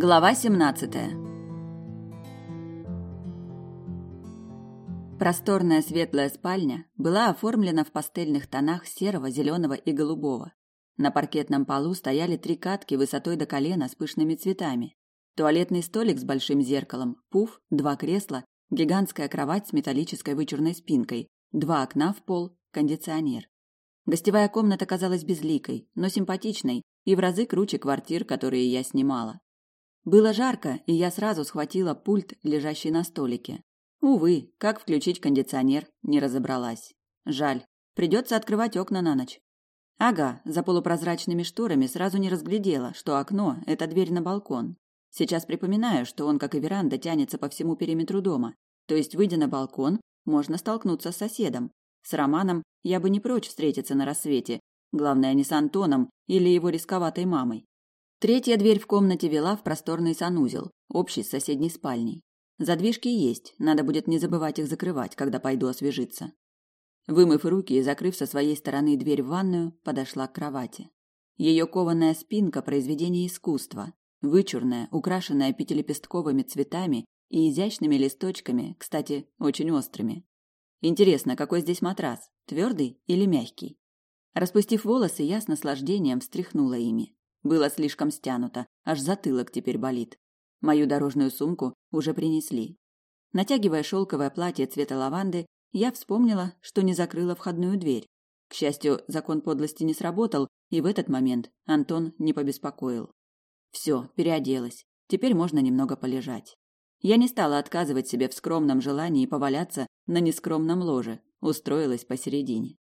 Глава 17. Просторная светлая спальня была оформлена в пастельных тонах серого, зеленого и голубого. На паркетном полу стояли три катки высотой до колена с пышными цветами. Туалетный столик с большим зеркалом, пуф, два кресла, гигантская кровать с металлической вычурной спинкой, два окна в пол, кондиционер. Гостевая комната казалась безликой, но симпатичной и в разы круче квартир, которые я снимала. Было жарко, и я сразу схватила пульт, лежащий на столике. Увы, как включить кондиционер, не разобралась. Жаль, придется открывать окна на ночь. Ага, за полупрозрачными шторами сразу не разглядела, что окно – это дверь на балкон. Сейчас припоминаю, что он, как и веранда, тянется по всему периметру дома. То есть, выйдя на балкон, можно столкнуться с соседом. С Романом я бы не прочь встретиться на рассвете. Главное, не с Антоном или его рисковатой мамой. Третья дверь в комнате вела в просторный санузел, общий с соседней спальней. Задвижки есть, надо будет не забывать их закрывать, когда пойду освежиться. Вымыв руки и закрыв со своей стороны дверь в ванную, подошла к кровати. Ее кованая спинка – произведение искусства, вычурная, украшенная пятилепестковыми цветами и изящными листочками, кстати, очень острыми. Интересно, какой здесь матрас, твердый или мягкий? Распустив волосы, я с наслаждением встряхнула ими. Было слишком стянуто, аж затылок теперь болит. Мою дорожную сумку уже принесли. Натягивая шелковое платье цвета лаванды, я вспомнила, что не закрыла входную дверь. К счастью, закон подлости не сработал, и в этот момент Антон не побеспокоил. Все, переоделась. Теперь можно немного полежать. Я не стала отказывать себе в скромном желании поваляться на нескромном ложе, устроилась посередине.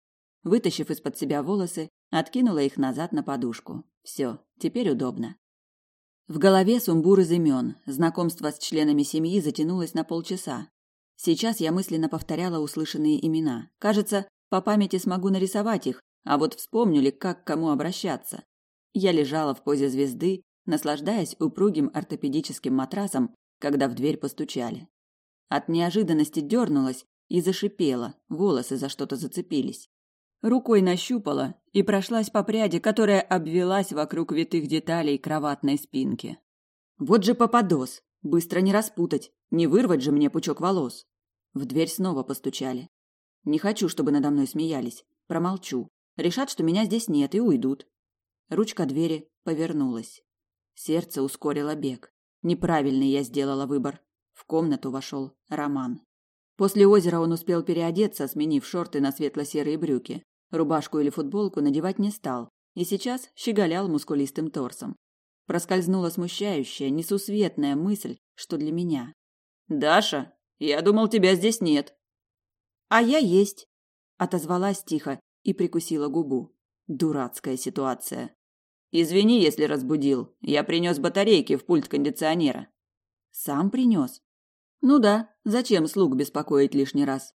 Вытащив из-под себя волосы, откинула их назад на подушку. Все, теперь удобно. В голове сумбур из имен. Знакомство с членами семьи затянулось на полчаса. Сейчас я мысленно повторяла услышанные имена. Кажется, по памяти смогу нарисовать их, а вот вспомню ли, как к кому обращаться. Я лежала в позе звезды, наслаждаясь упругим ортопедическим матрасом, когда в дверь постучали. От неожиданности дернулась и зашипела, волосы за что-то зацепились. Рукой нащупала и прошлась по пряди, которая обвелась вокруг витых деталей кроватной спинки. Вот же попадос! Быстро не распутать, не вырвать же мне пучок волос. В дверь снова постучали. Не хочу, чтобы надо мной смеялись. Промолчу. Решат, что меня здесь нет, и уйдут. Ручка двери повернулась. Сердце ускорило бег. Неправильный я сделала выбор. В комнату вошел Роман. После озера он успел переодеться, сменив шорты на светло-серые брюки. Рубашку или футболку надевать не стал, и сейчас щеголял мускулистым торсом. Проскользнула смущающая, несусветная мысль, что для меня. «Даша, я думал, тебя здесь нет». «А я есть», — отозвалась тихо и прикусила губу. Дурацкая ситуация. «Извини, если разбудил. Я принес батарейки в пульт кондиционера». «Сам принес?» «Ну да, зачем слуг беспокоить лишний раз?»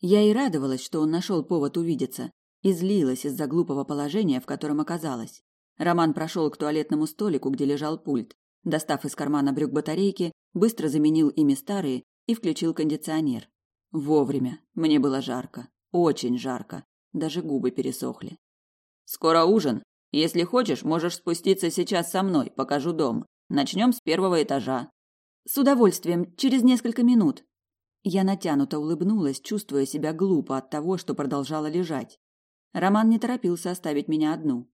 Я и радовалась, что он нашел повод увидеться и злилась из-за глупого положения, в котором оказалась. Роман прошел к туалетному столику, где лежал пульт. Достав из кармана брюк батарейки, быстро заменил ими старые и включил кондиционер. Вовремя. Мне было жарко. Очень жарко. Даже губы пересохли. «Скоро ужин. Если хочешь, можешь спуститься сейчас со мной, покажу дом. Начнем с первого этажа». «С удовольствием. Через несколько минут». Я натянуто улыбнулась, чувствуя себя глупо от того, что продолжала лежать. Роман не торопился оставить меня одну.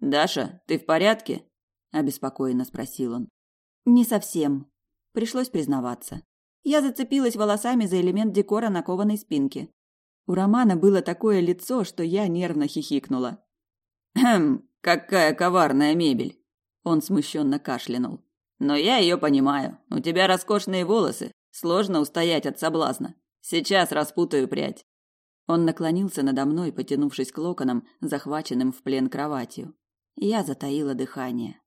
«Даша, ты в порядке?» – обеспокоенно спросил он. «Не совсем». Пришлось признаваться. Я зацепилась волосами за элемент декора на кованой спинке. У Романа было такое лицо, что я нервно хихикнула. «Хм, какая коварная мебель!» Он смущенно кашлянул. «Но я ее понимаю. У тебя роскошные волосы. Сложно устоять от соблазна. Сейчас распутаю прядь. Он наклонился надо мной, потянувшись к локонам, захваченным в плен кроватью. Я затаила дыхание.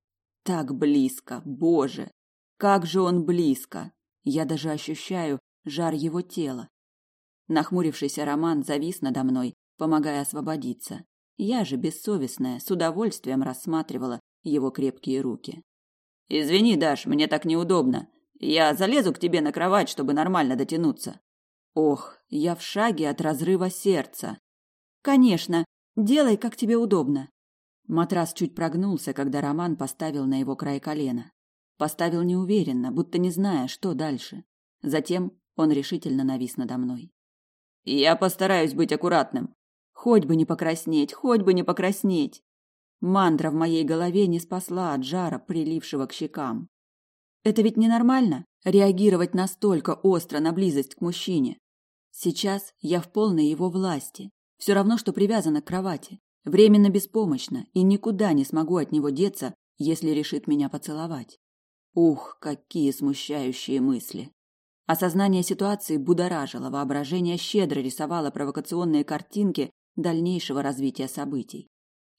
Так близко, боже! Как же он близко! Я даже ощущаю жар его тела. Нахмурившийся Роман завис надо мной, помогая освободиться. Я же, бессовестная, с удовольствием рассматривала его крепкие руки. «Извини, Даш, мне так неудобно. Я залезу к тебе на кровать, чтобы нормально дотянуться». Ох, я в шаге от разрыва сердца. Конечно, делай, как тебе удобно. Матрас чуть прогнулся, когда Роман поставил на его край колено. Поставил неуверенно, будто не зная, что дальше. Затем он решительно навис надо мной. «Я постараюсь быть аккуратным». «Хоть бы не покраснеть, хоть бы не покраснеть!» Мантра в моей голове не спасла от жара, прилившего к щекам. Это ведь ненормально реагировать настолько остро на близость к мужчине. Сейчас я в полной его власти, все равно что привязана к кровати, временно беспомощна и никуда не смогу от него деться, если решит меня поцеловать. Ух, какие смущающие мысли. Осознание ситуации будоражило, воображение щедро рисовало провокационные картинки дальнейшего развития событий.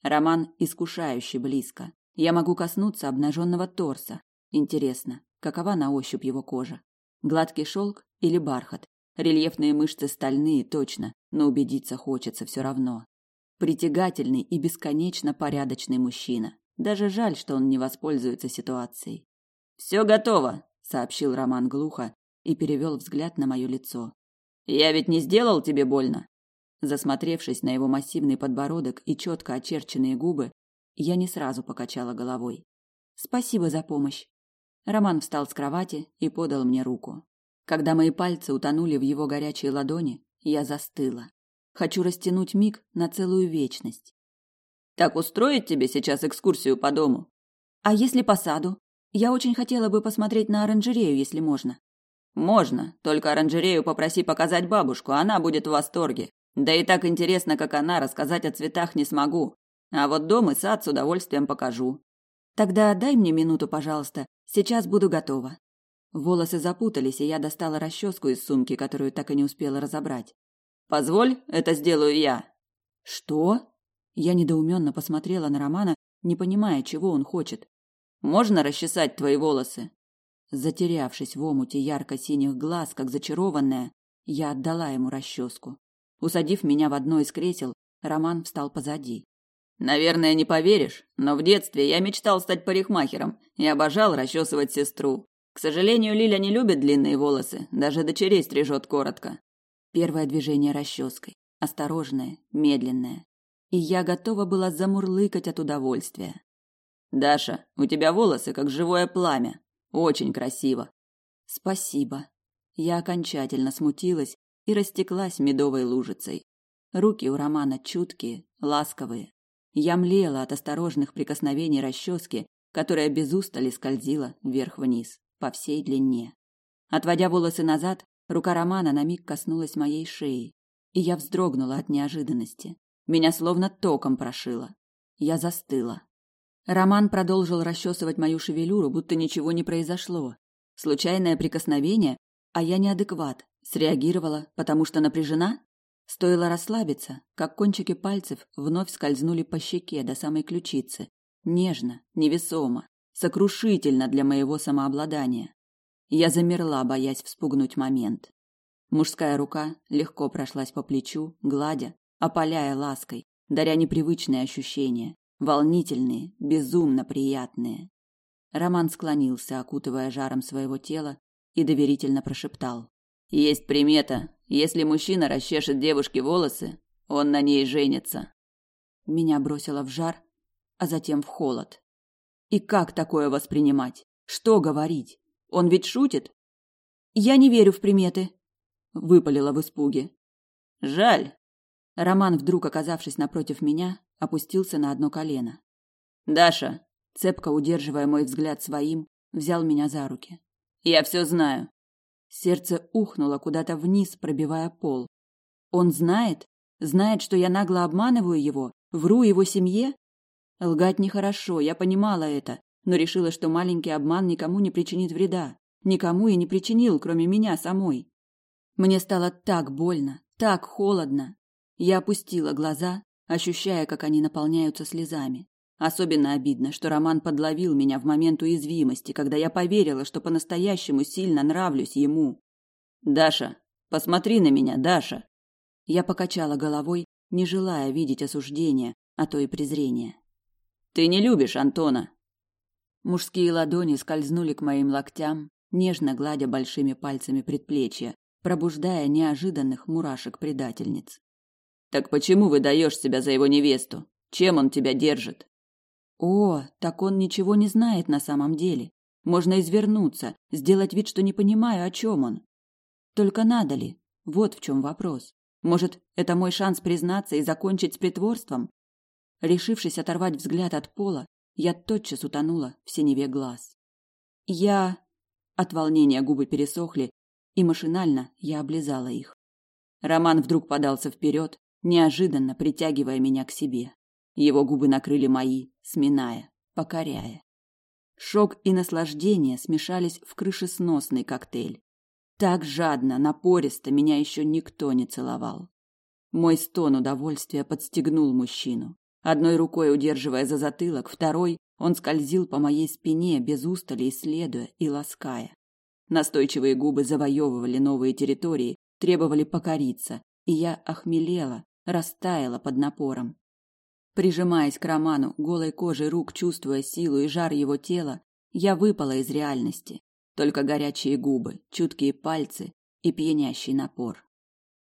Роман искушающе близко. Я могу коснуться обнаженного торса. Интересно, какова на ощупь его кожа? Гладкий шелк или бархат? Рельефные мышцы стальные, точно, но убедиться хочется все равно. Притягательный и бесконечно порядочный мужчина. Даже жаль, что он не воспользуется ситуацией. «Все готово», — сообщил Роман глухо и перевел взгляд на мое лицо. «Я ведь не сделал тебе больно?» Засмотревшись на его массивный подбородок и четко очерченные губы, я не сразу покачала головой. Спасибо за помощь. Роман встал с кровати и подал мне руку. Когда мои пальцы утонули в его горячей ладони, я застыла. Хочу растянуть миг на целую вечность. Так устроить тебе сейчас экскурсию по дому? А если по саду? Я очень хотела бы посмотреть на оранжерею, если можно. Можно, только оранжерею попроси показать бабушку, она будет в восторге. Да и так интересно, как она, рассказать о цветах не смогу. А вот дом и сад с удовольствием покажу. Тогда дай мне минуту, пожалуйста. Сейчас буду готова. Волосы запутались, и я достала расческу из сумки, которую так и не успела разобрать. Позволь, это сделаю я. Что? Я недоуменно посмотрела на Романа, не понимая, чего он хочет. Можно расчесать твои волосы? Затерявшись в омуте ярко-синих глаз, как зачарованная, я отдала ему расческу. Усадив меня в одно из кресел, Роман встал позади. Наверное, не поверишь, но в детстве я мечтал стать парикмахером и обожал расчесывать сестру. К сожалению, Лиля не любит длинные волосы, даже дочерей стрижет коротко. Первое движение расческой, осторожное, медленное, и я готова была замурлыкать от удовольствия. Даша, у тебя волосы как живое пламя, очень красиво. Спасибо. Я окончательно смутилась и растеклась медовой лужицей. Руки у Романа чуткие, ласковые. Я млела от осторожных прикосновений расчески, которая без устали скользила вверх-вниз, по всей длине. Отводя волосы назад, рука Романа на миг коснулась моей шеи, и я вздрогнула от неожиданности. Меня словно током прошило. Я застыла. Роман продолжил расчесывать мою шевелюру, будто ничего не произошло. Случайное прикосновение, а я неадекват, Среагировала, потому что напряжена? Стоило расслабиться, как кончики пальцев вновь скользнули по щеке до самой ключицы. Нежно, невесомо, сокрушительно для моего самообладания. Я замерла, боясь вспугнуть момент. Мужская рука легко прошлась по плечу, гладя, опаляя лаской, даря непривычные ощущения, волнительные, безумно приятные. Роман склонился, окутывая жаром своего тела, и доверительно прошептал: есть примета. Если мужчина расчешет девушке волосы, он на ней женится. Меня бросило в жар, а затем в холод. И как такое воспринимать? Что говорить? Он ведь шутит? Я не верю в приметы, выпалила в испуге. Жаль. Роман, вдруг оказавшись напротив меня, опустился на одно колено. Даша, цепко удерживая мой взгляд своим, взял меня за руки. Я все знаю. Сердце ухнуло куда-то вниз, пробивая пол. Он знает? Знает, что я нагло обманываю его, вру его семье? Лгать нехорошо, я понимала это, но решила, что маленький обман никому не причинит вреда. Никому и не причинил, кроме меня самой. Мне стало так больно, так холодно. Я опустила глаза, ощущая, как они наполняются слезами. Особенно обидно, что Роман подловил меня в момент уязвимости, когда я поверила, что по-настоящему сильно нравлюсь ему. Даша, посмотри на меня, Даша. Я покачала головой, не желая видеть осуждения, а то и презрения. Ты не любишь Антона. Мужские ладони скользнули к моим локтям, нежно гладя большими пальцами предплечья, пробуждая неожиданных мурашек предательниц. Так почему выдаешь себя за его невесту? Чем он тебя держит? О, так он ничего не знает на самом деле. Можно извернуться, сделать вид, что не понимаю, о чем он. Только надо ли? Вот в чем вопрос. Может, это мой шанс признаться и закончить с притворством? Решившись оторвать взгляд от пола, я тотчас утонула в синеве глаз. Я... От волнения губы пересохли, и машинально я облизала их. Роман вдруг подался вперед, неожиданно притягивая меня к себе. Его губы накрыли мои, сминая, покоряя. Шок и наслаждение смешались в крышесносный коктейль. Так жадно, напористо меня еще никто не целовал. Мой стон удовольствия подстегнул мужчину. Одной рукой удерживая за затылок, второй он скользил по моей спине без устали, исследуя и лаская. Настойчивые губы завоевывали новые территории, требовали покориться, и я охмелела, растаяла под напором. Прижимаясь к Роману, голой кожей рук чувствуя силу и жар его тела, я выпала из реальности. Только горячие губы, чуткие пальцы и пьянящий напор.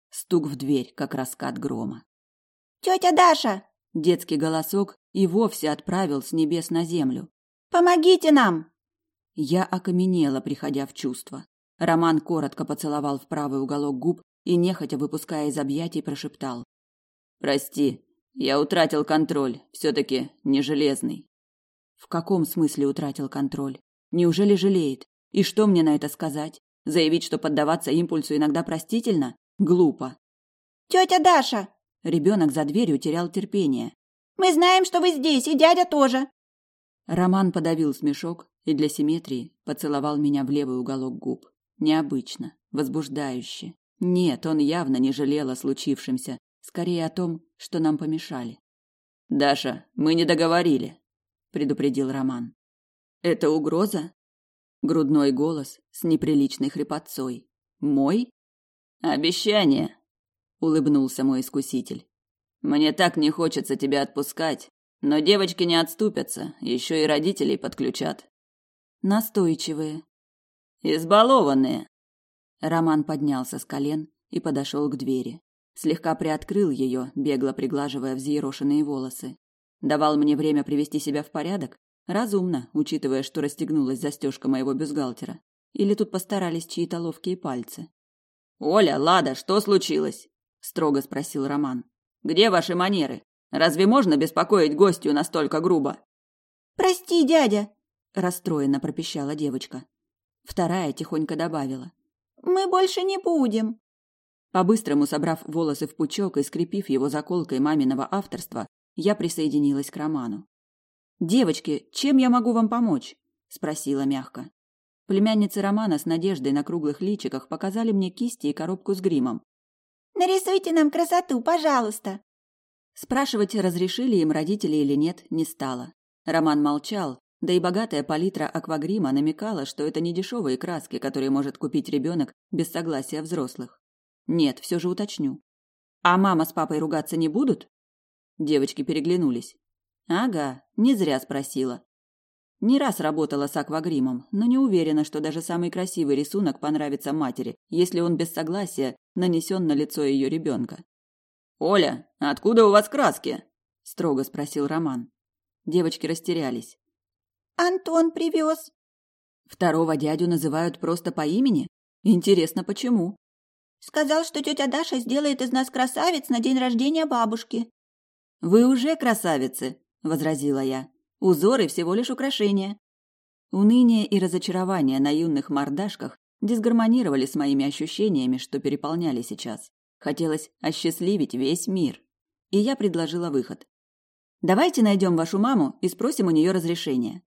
Стук в дверь, как раскат грома. «Тетя Даша!» Детский голосок и вовсе отправил с небес на землю. «Помогите нам!» Я окаменела, приходя в чувство. Роман коротко поцеловал в правый уголок губ и, нехотя выпуская из объятий, прошептал. «Прости, я утратил контроль, все-таки не железный». В каком смысле утратил контроль? Неужели жалеет? И что мне на это сказать? Заявить, что поддаваться импульсу иногда простительно? Глупо. «Тетя Даша!» Ребенок за дверью терял терпение. «Мы знаем, что вы здесь, и дядя тоже!» Роман подавил смешок и для симметрии поцеловал меня в левый уголок губ. Необычно, возбуждающе. Нет, он явно не жалел о случившемся, скорее о том, что нам помешали. «Даша, мы не договорили», — предупредил Роман. «Это угроза?» Грудной голос с неприличной хрипотцой. «Мой?» «Обещание», — улыбнулся мой искуситель. «Мне так не хочется тебя отпускать, но девочки не отступятся, еще и родителей подключат». «Настойчивые», Избалованные. Роман поднялся с колен и подошел к двери. Слегка приоткрыл ее, бегло приглаживая взъерошенные волосы. Давал мне время привести себя в порядок? Разумно, учитывая, что расстегнулась застежка моего бюстгальтера. Или тут постарались чьи-то ловкие пальцы. «Оля, Лада, что случилось?» – строго спросил Роман. «Где ваши манеры? Разве можно беспокоить гостью настолько грубо?» «Прости, дядя!» – расстроенно пропищала девочка. Вторая тихонько добавила. «Мы больше не будем». По-быстрому собрав волосы в пучок и скрепив его заколкой маминого авторства, я присоединилась к Роману. «Девочки, чем я могу вам помочь?» – спросила мягко. Племянницы Романа с надеждой на круглых личиках показали мне кисти и коробку с гримом. «Нарисуйте нам красоту, пожалуйста!» Спрашивать, разрешили им родители или нет, не стало. Роман молчал, да и богатая палитра аквагрима намекала, что это не дешевые краски, которые может купить ребенок без согласия взрослых. Нет, все же уточню. А мама с папой ругаться не будут? Девочки переглянулись. Ага, не зря спросила. Не раз работала с аквагримом, но не уверена, что даже самый красивый рисунок понравится матери, если он без согласия нанесен на лицо ее ребенка. «Оля, откуда у вас краски?» – строго спросил Роман. Девочки растерялись. Антон привез. Второго дядю называют просто по имени? Интересно, почему? Сказал, что тетя Даша сделает из нас красавиц на день рождения бабушки. Вы уже красавицы, возразила я. Узоры всего лишь украшения. Уныние и разочарование на юных мордашках дисгармонировали с моими ощущениями, что переполняли сейчас. Хотелось осчастливить весь мир. И я предложила выход. Давайте найдем вашу маму и спросим у нее разрешения.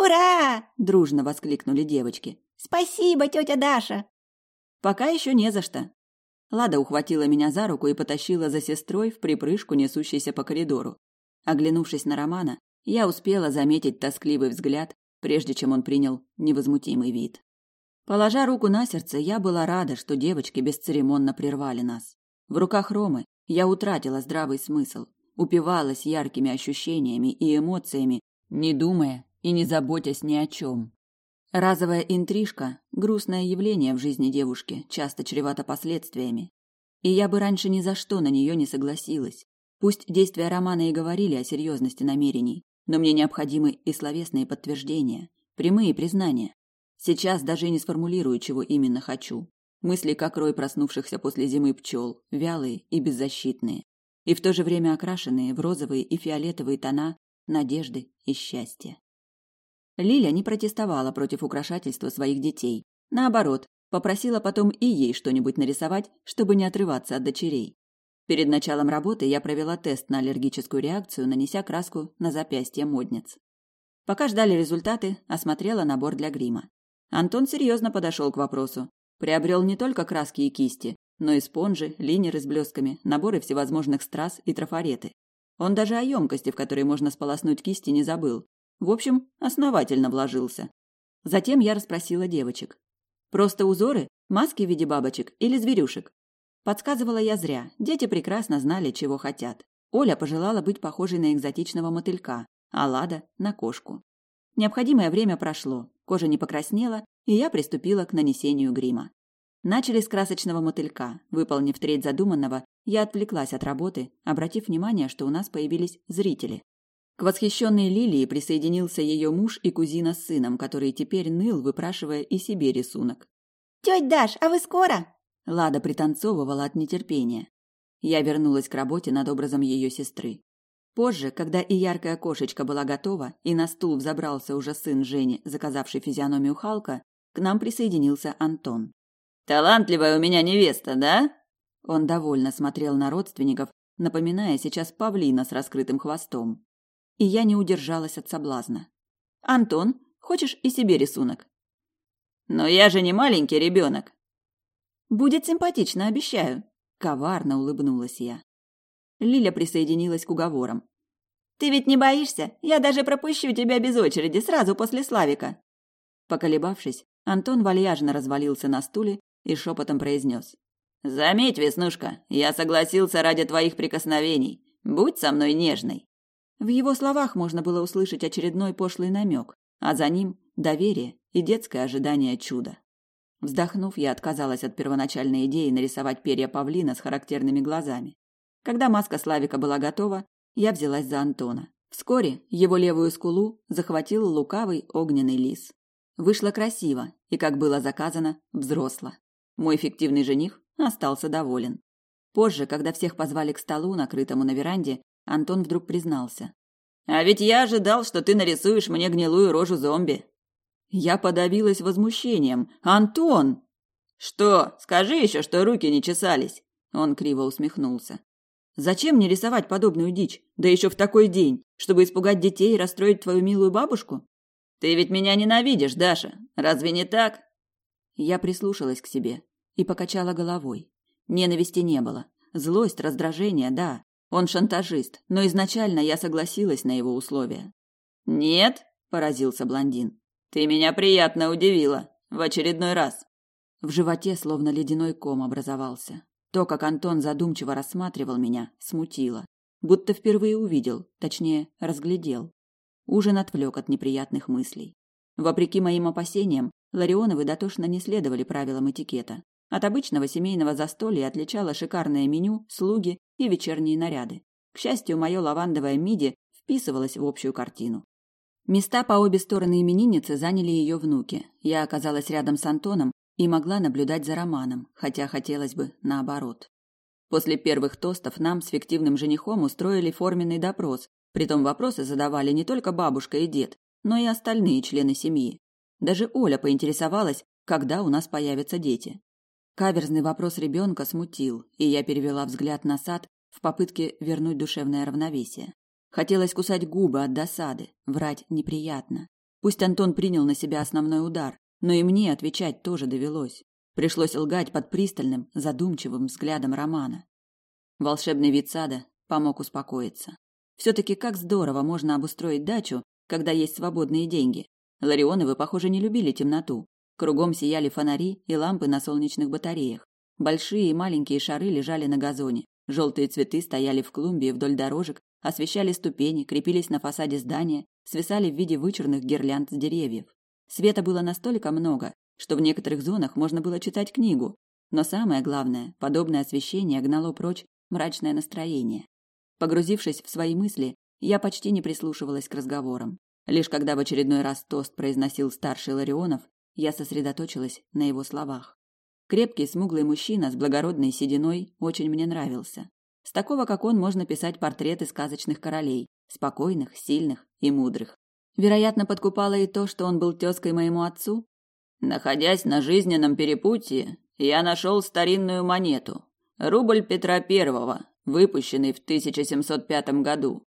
«Ура!» – дружно воскликнули девочки. «Спасибо, тетя Даша!» «Пока еще не за что». Лада ухватила меня за руку и потащила за сестрой в припрыжку, несущейся по коридору. Оглянувшись на Романа, я успела заметить тоскливый взгляд, прежде чем он принял невозмутимый вид. Положа руку на сердце, я была рада, что девочки бесцеремонно прервали нас. В руках Ромы я утратила здравый смысл, упивалась яркими ощущениями и эмоциями, не думая и не заботясь ни о чем. Разовая интрижка – грустное явление в жизни девушки, часто чревато последствиями. И я бы раньше ни за что на нее не согласилась. Пусть действия романа и говорили о серьезности намерений, но мне необходимы и словесные подтверждения, Прямые признания. Сейчас даже не сформулирую, чего именно хочу. Мысли, как рой проснувшихся после зимы пчел, вялые и беззащитные. И в то же время окрашенные в розовые и фиолетовые тона надежды и счастья. Лиля не протестовала против украшательства своих детей. Наоборот, попросила потом и ей что-нибудь нарисовать, чтобы не отрываться от дочерей. Перед началом работы я провела тест на аллергическую реакцию, нанеся краску на запястье модниц. Пока ждали результаты, осмотрела набор для грима. Антон серьезно подошел к вопросу. Приобрел не только краски и кисти, но и спонжи, линеры с блестками, наборы всевозможных страз и трафареты. Он даже о емкости, в которой можно сполоснуть кисти, не забыл. В общем, основательно вложился. Затем я расспросила девочек. Просто узоры, маски в виде бабочек или зверюшек? Подсказывала я зря, дети прекрасно знали, чего хотят. Оля пожелала быть похожей на экзотичного мотылька, а Лада – на кошку. Необходимое время прошло, кожа не покраснела, и я приступила к нанесению грима. Начали с красочного мотылька. Выполнив треть задуманного, я отвлеклась от работы, обратив внимание, что у нас появились зрители. К восхищенной Лилии присоединился ее муж и кузина с сыном, который теперь ныл, выпрашивая и себе рисунок. «Тетя Даш, а вы скоро?» Лада пританцовывала от нетерпения. Я вернулась к работе над образом ее сестры. Позже, когда и яркая кошечка была готова, и на стул взобрался уже сын Жени, заказавший физиономию Халка, к нам присоединился Антон. «Талантливая у меня невеста, да?» Он довольно смотрел на родственников, напоминая сейчас павлина с раскрытым хвостом. И я не удержалась от соблазна. «Антон, хочешь и себе рисунок?» «Но я же не маленький ребенок», Будет симпатично, обещаю. Коварно улыбнулась я. Лиля присоединилась к уговорам. Ты ведь не боишься? Я даже пропущу тебя без очереди сразу после Славика. Поколебавшись, Антон вальяжно развалился на стуле и шепотом произнес. «Заметь, Веснушка, я согласился ради твоих прикосновений. Будь со мной нежной». В его словах можно было услышать очередной пошлый намек, а за ним доверие и детское ожидание чуда. Вздохнув, я отказалась от первоначальной идеи нарисовать перья павлина с характерными глазами. Когда маска Славика была готова, я взялась за Антона. Вскоре его левую скулу захватил лукавый огненный лис. Вышло красиво и, как было заказано, взросло. Мой фиктивный жених остался доволен. Позже, когда всех позвали к столу, накрытому на веранде, Антон вдруг признался. «А ведь я ожидал, что ты нарисуешь мне гнилую рожу зомби. Я подавилась возмущением. «Антон!» «Что? Скажи еще, что руки не чесались!» Он криво усмехнулся. «Зачем мне рисовать подобную дичь? Да еще в такой день, чтобы испугать детей и расстроить твою милую бабушку? Ты ведь меня ненавидишь, Даша. Разве не так?» Я прислушалась к себе и покачала головой. Ненависти не было. Злость, раздражение, да. Он шантажист, но изначально я согласилась на его условия. «Нет?» – поразился блондин. Ты меня приятно удивила. В очередной раз. В животе словно ледяной ком образовался. То, как Антон задумчиво рассматривал меня, смутило. Будто впервые увидел, точнее, разглядел. Ужин отвлек от неприятных мыслей. Вопреки моим опасениям, Ларионовы дотошно не следовали правилам этикета. От обычного семейного застолья отличало шикарное меню, слуги и вечерние наряды. К счастью, мое лавандовое миди вписывалось в общую картину. Места по обе стороны именинницы заняли ее внуки. Я оказалась рядом с Антоном и могла наблюдать за Романом, хотя хотелось бы наоборот. После первых тостов нам с фиктивным женихом устроили форменный допрос, притом вопросы задавали не только бабушка и дед, но и остальные члены семьи. Даже Оля поинтересовалась, когда у нас появятся дети. Каверзный вопрос ребенка смутил, и я перевела взгляд на сад в попытке вернуть душевное равновесие. Хотелось кусать губы от досады, врать неприятно. Пусть Антон принял на себя основной удар, но и мне отвечать тоже довелось. Пришлось лгать под пристальным, задумчивым взглядом Романа. Волшебный вид сада помог успокоиться. Все-таки как здорово можно обустроить дачу, когда есть свободные деньги. Ларионовы, похоже, не любили темноту. Кругом сияли фонари и лампы на солнечных батареях. Большие и маленькие шары лежали на газоне. Желтые цветы стояли в клумбе вдоль дорожек освещали ступени, крепились на фасаде здания, свисали в виде вычурных гирлянд с деревьев. Света было настолько много, что в некоторых зонах можно было читать книгу. Но самое главное, подобное освещение гнало прочь мрачное настроение. Погрузившись в свои мысли, я почти не прислушивалась к разговорам. Лишь когда в очередной раз тост произносил старший Ларионов, я сосредоточилась на его словах. Крепкий, смуглый мужчина с благородной сединой очень мне нравился. С такого, как он, можно писать портреты сказочных королей, спокойных, сильных и мудрых. Вероятно, подкупало и то, что он был тёзкой моему отцу. Находясь на жизненном перепутье, я нашел старинную монету. Рубль Петра Первого, выпущенный в 1705 году.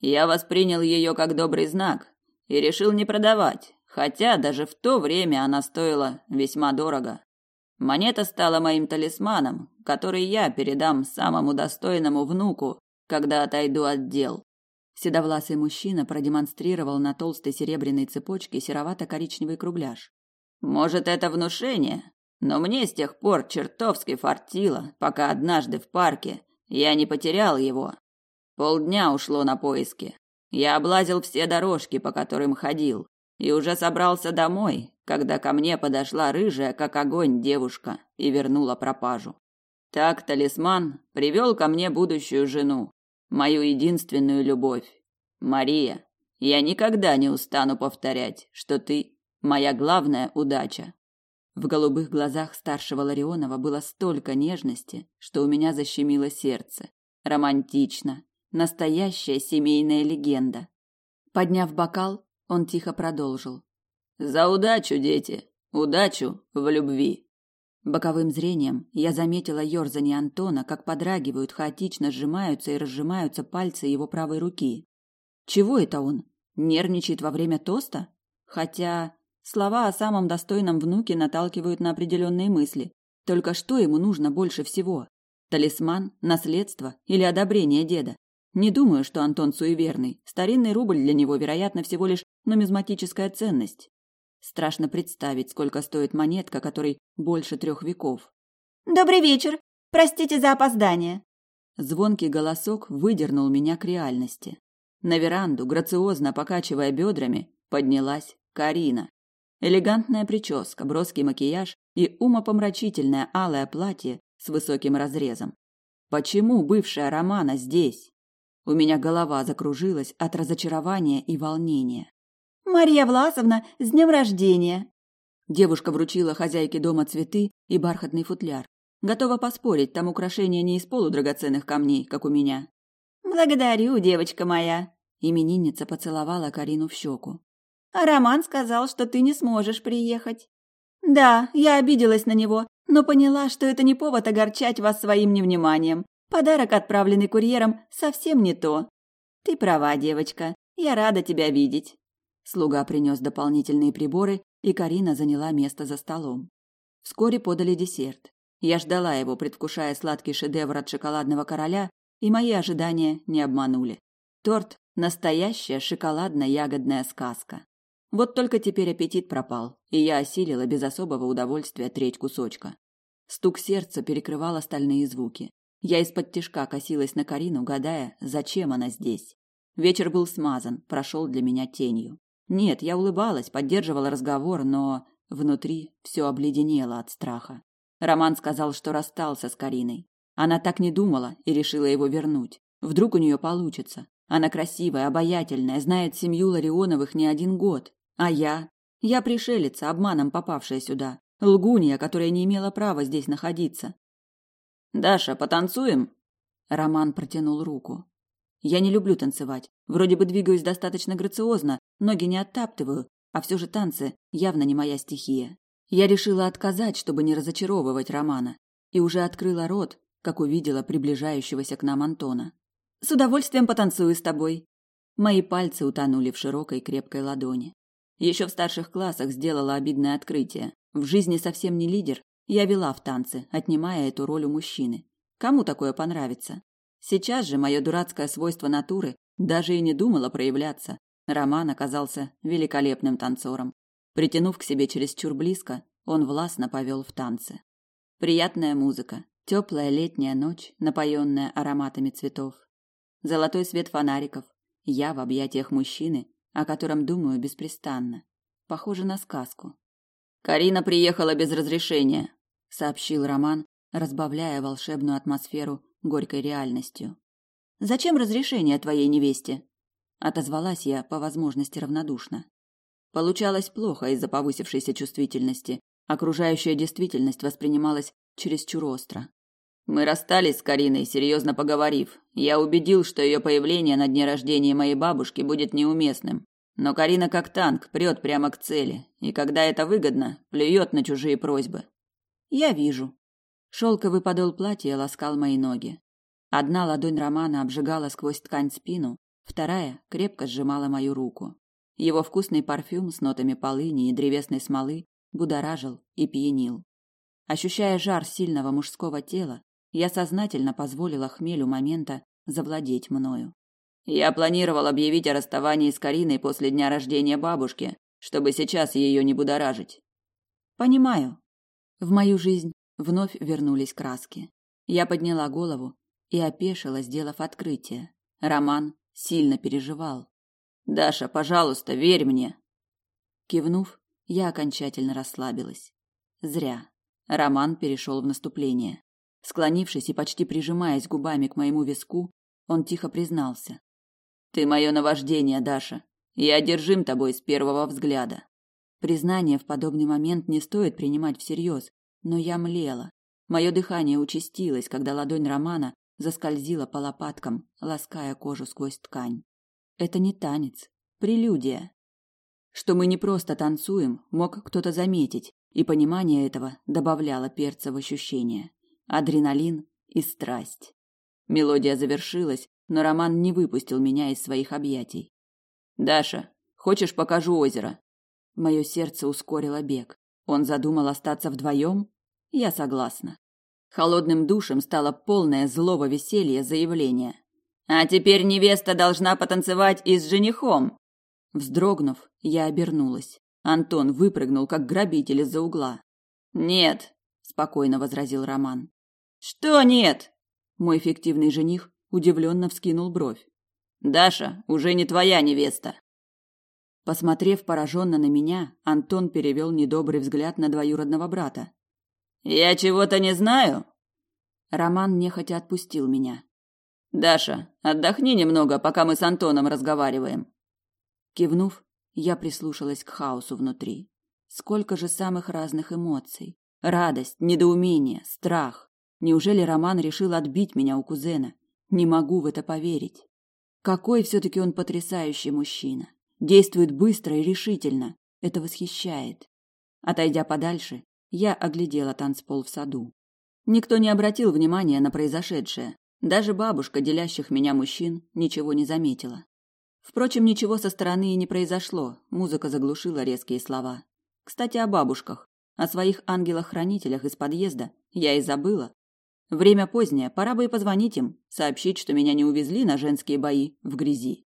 Я воспринял ее как добрый знак и решил не продавать, хотя даже в то время она стоила весьма дорого. Монета стала моим талисманом, который я передам самому достойному внуку, когда отойду от дел. Седовласый мужчина продемонстрировал на толстой серебряной цепочке серовато-коричневый кругляш. Может, это внушение, но мне с тех пор чертовски фартило, пока однажды в парке я не потерял его. Полдня ушло на поиски. Я облазил все дорожки, по которым ходил, и уже собрался домой, когда ко мне подошла рыжая, как огонь, девушка и вернула пропажу. Так талисман привел ко мне будущую жену, мою единственную любовь. Мария, я никогда не устану повторять, что ты моя главная удача. В голубых глазах старшего Ларионова было столько нежности, что у меня защемило сердце. Романтично, настоящая семейная легенда. Подняв бокал, он тихо продолжил: "За удачу, дети, удачу в любви". Боковым зрением я заметила ёрзание Антона, как подрагивают, хаотично сжимаются и разжимаются пальцы его правой руки. Чего это он? Нервничает во время тоста? Хотя слова о самом достойном внуке наталкивают на определенные мысли. Только что ему нужно больше всего? Талисман, наследство или одобрение деда? Не думаю, что Антон суеверный. Старинный рубль для него, вероятно, всего лишь нумизматическая ценность. Страшно представить, сколько стоит монетка, которой больше трех веков. «Добрый вечер! Простите за опоздание!» Звонкий голосок выдернул меня к реальности. На веранду, грациозно покачивая бедрами, поднялась Карина. Элегантная прическа, броский макияж и умопомрачительное алое платье с высоким разрезом. Почему бывшая Романа здесь? У меня голова закружилась от разочарования и волнения. «Марья Власовна, с днем рождения!» Девушка вручила хозяйке дома цветы и бархатный футляр. Готова поспорить, там украшение не из полудрагоценных камней, как у меня. «Благодарю, девочка моя!» Именинница поцеловала Карину в щеку. «А Роман сказал, что ты не сможешь приехать». «Да, я обиделась на него, но поняла, что это не повод огорчать вас своим невниманием. Подарок, отправленный курьером, совсем не то. Ты права, девочка. Я рада тебя видеть. Слуга принес дополнительные приборы, и Карина заняла место за столом. Вскоре подали десерт. Я ждала его, предвкушая сладкий шедевр от шоколадного короля, и мои ожидания не обманули. Торт – настоящая шоколадно-ягодная сказка. Вот только теперь аппетит пропал, и я осилила без особого удовольствия треть кусочка. Стук сердца перекрывал остальные звуки. Я из-под тишка косилась на Карину, гадая, зачем она здесь. Вечер был смазан, прошел для меня тенью. Нет, я улыбалась, поддерживала разговор, но внутри все обледенело от страха. Роман сказал, что расстался с Кариной. Она так не думала и решила его вернуть. Вдруг у нее получится. Она красивая, обаятельная, знает семью Ларионовых не один год. А я? Я пришелица, обманом попавшая сюда. Лгунья, которая не имела права здесь находиться. Даша, потанцуем? Роман протянул руку. Я не люблю танцевать. Вроде бы двигаюсь достаточно грациозно, ноги не оттаптываю, а все же танцы явно не моя стихия. Я решила отказать, чтобы не разочаровывать Романа, и уже открыла рот, как увидела приближающегося к нам Антона. С удовольствием потанцую с тобой. Мои пальцы утонули в широкой крепкой ладони. Еще в старших классах сделала обидное открытие. В жизни совсем не лидер, я вела в танцы, отнимая эту роль у мужчины. Кому такое понравится? Сейчас же мое дурацкое свойство натуры даже и не думало проявляться. Роман оказался великолепным танцором. Притянув к себе чересчур близко, он властно повел в танцы. Приятная музыка, теплая летняя ночь, напоенная ароматами цветов. Золотой свет фонариков, я в объятиях мужчины, о котором думаю беспрестанно. Похоже на сказку. Карина приехала без разрешения, сообщил Роман, разбавляя волшебную атмосферу горькой реальностью. Зачем разрешение твоей невесте? Отозвалась я по возможности равнодушно. Получалось плохо из-за повысившейся чувствительности. Окружающая действительность воспринималась чересчур остро. Мы расстались с Кариной, серьезно поговорив. Я убедил, что ее появление на дне рождения моей бабушки будет неуместным. Но Карина как танк прет прямо к цели, и когда это выгодно, плюет на чужие просьбы. Я вижу. Шелковый подол платья ласкал мои ноги. Одна ладонь Романа обжигала сквозь ткань спину, вторая крепко сжимала мою руку. Его вкусный парфюм с нотами полыни и древесной смолы будоражил и пьянил. Ощущая жар сильного мужского тела, я сознательно позволила хмелю момента завладеть мною. Я планировал объявить о расставании с Кариной после дня рождения бабушки, чтобы сейчас ее не будоражить. Понимаю. В мою жизнь вновь вернулись краски. Я подняла голову и опешила, сделав открытие. Роман сильно переживал. Даша, пожалуйста, верь мне. Кивнув, я окончательно расслабилась. Зря. Роман перешел в наступление. Склонившись и почти прижимаясь губами к моему виску, он тихо признался: "Ты мое наваждение, Даша. Я одержим тобой с первого взгляда". Признание в подобный момент не стоит принимать всерьез, но я млела. Мое дыхание участилось, когда ладонь Романа заскользила по лопаткам, лаская кожу сквозь ткань. Это не танец, прелюдия. Что мы не просто танцуем, мог кто-то заметить, и понимание этого добавляло перца в ощущение. Адреналин и страсть. Мелодия завершилась, но Роман не выпустил меня из своих объятий. Даша, хочешь покажу озеро? Мое сердце ускорило бег. Он задумал остаться вдвоем? Я согласна. Холодным душем стало полное злого веселья заявление. А теперь невеста должна потанцевать и с женихом. Вздрогнув, я обернулась. Антон выпрыгнул, как грабитель из-за угла. Нет, спокойно возразил Роман. Что нет? Мой фиктивный жених удивленно вскинул бровь. Даша уже не твоя невеста. Посмотрев пораженно на меня, Антон перевел недобрый взгляд на двоюродного брата. Я чего-то не знаю. Роман нехотя отпустил меня. Даша, отдохни немного, пока мы с Антоном разговариваем. Кивнув, я прислушалась к хаосу внутри. Сколько же самых разных эмоций: радость, недоумение, страх. Неужели Роман решил отбить меня у кузена? Не могу в это поверить. Какой все таки он потрясающий мужчина. Действует быстро и решительно. Это восхищает. Отойдя подальше, я оглядела танцпол в саду. Никто не обратил внимания на произошедшее. Даже бабушка, делящих меня мужчин, ничего не заметила. Впрочем, ничего со стороны и не произошло. Музыка заглушила резкие слова. Кстати, о бабушках, о своих ангелах-хранителях из подъезда я и забыла. Время позднее, пора бы и позвонить им, сообщить, что меня не увезли на женские бои в грязи.